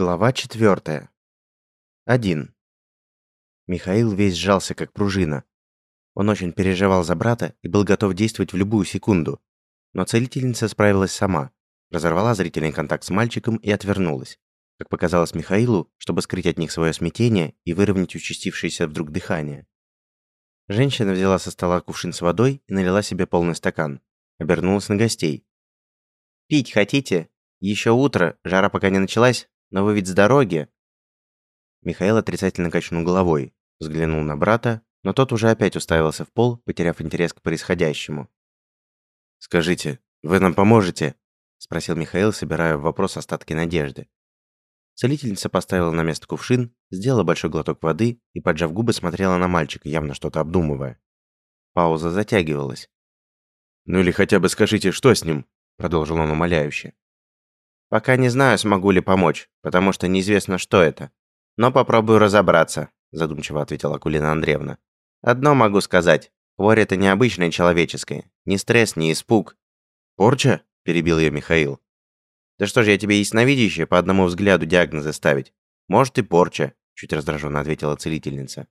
Глава четвертая. Один. Михаил весь сжался, как пружина. Он очень переживал за брата и был готов действовать в любую секунду. Но целительница справилась сама, разорвала зрительный контакт с мальчиком и отвернулась. Как показалось Михаилу, чтобы скрыть от них свое смятение и выровнять участившееся вдруг дыхание. Женщина взяла со стола кувшин с водой и налила себе полный стакан. Обернулась на гостей. «Пить хотите? Еще утро, жара пока не началась, но вы ведь с дороги. Михаил отрицательно качнул головой, взглянул на брата, но тот уже опять уставился в пол, потеряв интерес к происходящему. «Скажите, вы нам поможете?» – спросил Михаил, собирая в вопрос остатки надежды. Целительница поставила на место кувшин, сделала большой глоток воды и, поджав губы, смотрела на мальчика, явно что-то обдумывая. Пауза затягивалась. «Ну или хотя бы скажите, что с ним?» – продолжил он умоляюще. Пока не знаю, смогу ли помочь, потому что неизвестно, что это. Но попробую разобраться, задумчиво ответила Акулина Андреевна. Одно могу сказать. Хворь это необычная человеческая. Ни стресс, ни испуг. Порча? перебил ее Михаил. Да что же я тебе ясновидящее по одному взгляду диагнозы ставить? Может и порча, чуть раздраженно ответила целительница.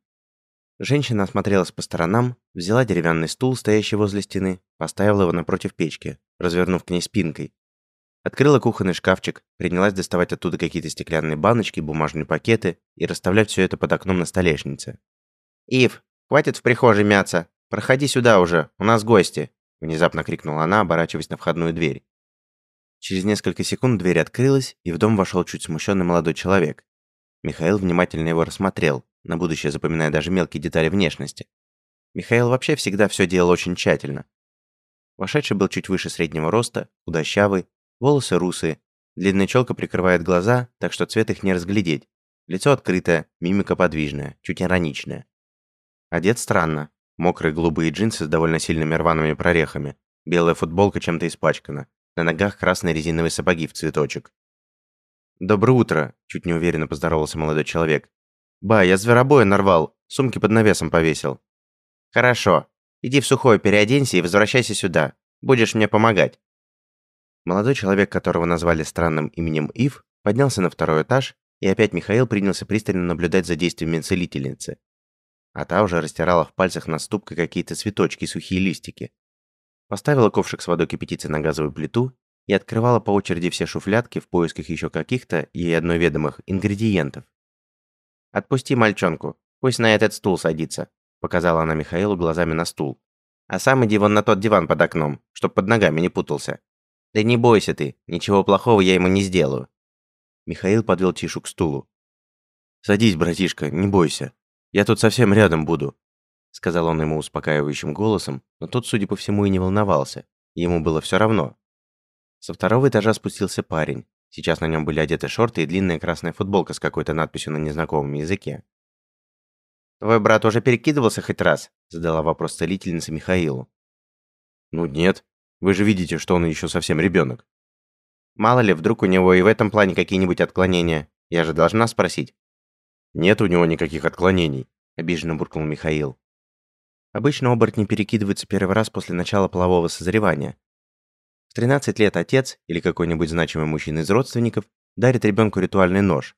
Женщина осмотрелась по сторонам, взяла деревянный стул, стоящий возле стены, поставила его напротив печки, развернув к ней спинкой, Открыла кухонный шкафчик, принялась доставать оттуда какие-то стеклянные баночки, бумажные пакеты и расставлять все это под окном на столешнице. «Ив, хватит в прихожей мяться! Проходи сюда уже, у нас гости!» Внезапно крикнула она, оборачиваясь на входную дверь. Через несколько секунд дверь открылась, и в дом вошел чуть смущенный молодой человек. Михаил внимательно его рассмотрел, на будущее запоминая даже мелкие детали внешности. Михаил вообще всегда все делал очень тщательно. Вошедший был чуть выше среднего роста, худощавый, Волосы русые, длинная челка прикрывает глаза, так что цвет их не разглядеть. Лицо открытое, мимика подвижная, чуть ироничная. Одет странно. Мокрые голубые джинсы с довольно сильными рваными прорехами. Белая футболка чем-то испачкана. На ногах красные резиновые сапоги в цветочек. «Доброе утро», – чуть неуверенно поздоровался молодой человек. «Ба, я зверобоя нарвал, сумки под навесом повесил». «Хорошо. Иди в сухое переоденься и возвращайся сюда. Будешь мне помогать». Молодой человек, которого назвали странным именем Ив, поднялся на второй этаж, и опять Михаил принялся пристально наблюдать за действиями целительницы. А та уже растирала в пальцах на ступкой какие-то цветочки и сухие листики. Поставила ковшик с водой кипятиться на газовую плиту и открывала по очереди все шуфлядки в поисках еще каких-то, ей одной ведомых, ингредиентов. «Отпусти мальчонку, пусть на этот стул садится», показала она Михаилу глазами на стул. «А сам иди вон на тот диван под окном, чтоб под ногами не путался. «Да не бойся ты, ничего плохого я ему не сделаю». Михаил подвел Тишу к стулу. «Садись, братишка, не бойся. Я тут совсем рядом буду», сказал он ему успокаивающим голосом, но тот, судя по всему, и не волновался. Ему было все равно. Со второго этажа спустился парень. Сейчас на нем были одеты шорты и длинная красная футболка с какой-то надписью на незнакомом языке. «Твой брат уже перекидывался хоть раз?» задала вопрос целительница Михаилу. «Ну нет, вы же видите, что он еще совсем ребенок. Мало ли, вдруг у него и в этом плане какие-нибудь отклонения. Я же должна спросить. Нет у него никаких отклонений, обиженно буркнул Михаил. Обычно оборотни перекидываются первый раз после начала полового созревания. В 13 лет отец или какой-нибудь значимый мужчина из родственников дарит ребенку ритуальный нож.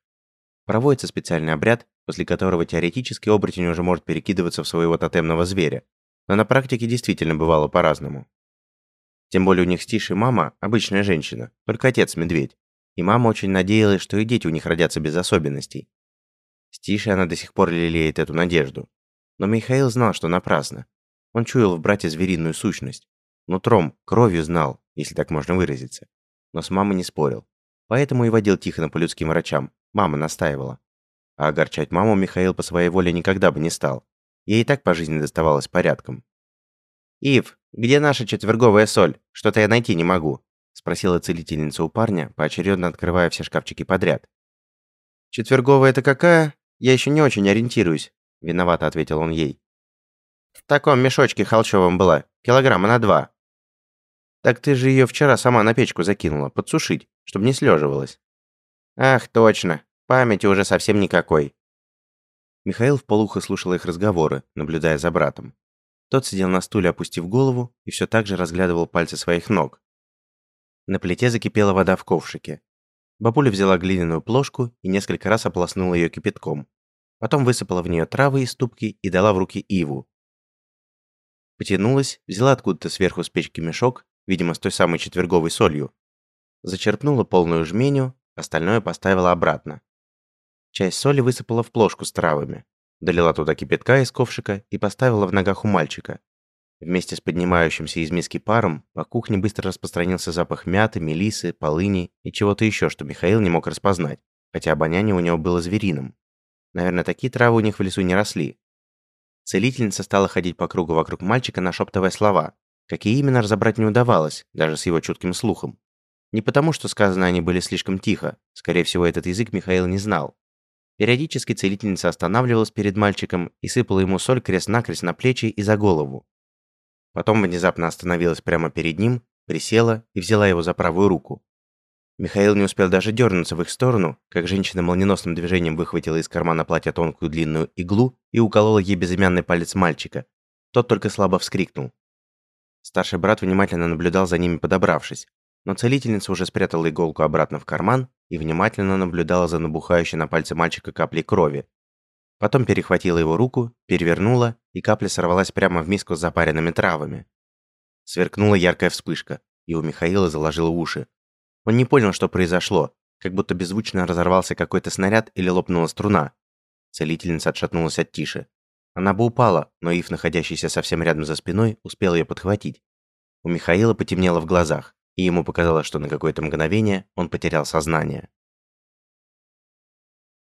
Проводится специальный обряд, после которого теоретически оборотень уже может перекидываться в своего тотемного зверя. Но на практике действительно бывало по-разному. Тем более у них с Тишей мама обычная женщина, только отец медведь. И мама очень надеялась, что и дети у них родятся без особенностей. С Тишей она до сих пор лелеет эту надежду. Но Михаил знал, что напрасно. Он чуял в брате звериную сущность. Нутром, кровью знал, если так можно выразиться. Но с мамой не спорил. Поэтому и водил Тихона по людским врачам. Мама настаивала. А огорчать маму Михаил по своей воле никогда бы не стал. Ей и так по жизни доставалось порядком. «Ив, где наша четверговая соль? Что-то я найти не могу», спросила целительница у парня, поочередно открывая все шкафчики подряд. «Четверговая это какая? Я еще не очень ориентируюсь», виновато ответил он ей. «В таком мешочке холщовом была, килограмма на два». «Так ты же ее вчера сама на печку закинула, подсушить, чтобы не слеживалась». «Ах, точно, памяти уже совсем никакой». Михаил вполуха слушал их разговоры, наблюдая за братом. Тот сидел на стуле, опустив голову, и все так же разглядывал пальцы своих ног. На плите закипела вода в ковшике. Бабуля взяла глиняную плошку и несколько раз ополоснула ее кипятком. Потом высыпала в нее травы из ступки и дала в руки Иву. Потянулась, взяла откуда-то сверху с печки мешок, видимо, с той самой четверговой солью. Зачерпнула полную жменю, остальное поставила обратно. Часть соли высыпала в плошку с травами, долила туда кипятка из ковшика и поставила в ногах у мальчика. Вместе с поднимающимся из миски паром по кухне быстро распространился запах мяты, мелисы, полыни и чего-то еще, что Михаил не мог распознать, хотя обоняние у него было звериным. Наверное, такие травы у них в лесу не росли. Целительница стала ходить по кругу вокруг мальчика, нашептывая слова. Какие именно разобрать не удавалось, даже с его чутким слухом. Не потому, что сказано они были слишком тихо, скорее всего, этот язык Михаил не знал. Периодически целительница останавливалась перед мальчиком и сыпала ему соль крест-накрест на плечи и за голову. Потом внезапно остановилась прямо перед ним, присела и взяла его за правую руку. Михаил не успел даже дернуться в их сторону, как женщина молниеносным движением выхватила из кармана платья тонкую длинную иглу и уколола ей безымянный палец мальчика. Тот только слабо вскрикнул. Старший брат внимательно наблюдал за ними, подобравшись, но целительница уже спрятала иголку обратно в карман и внимательно наблюдала за набухающей на пальце мальчика каплей крови. Потом перехватила его руку, перевернула, и капля сорвалась прямо в миску с запаренными травами. Сверкнула яркая вспышка, и у Михаила заложило уши. Он не понял, что произошло, как будто беззвучно разорвался какой-то снаряд или лопнула струна. Целительница отшатнулась от Тиши. Она бы упала, но Ив, находящийся совсем рядом за спиной, успел ее подхватить. У Михаила потемнело в глазах, и ему показалось, что на какое-то мгновение он потерял сознание.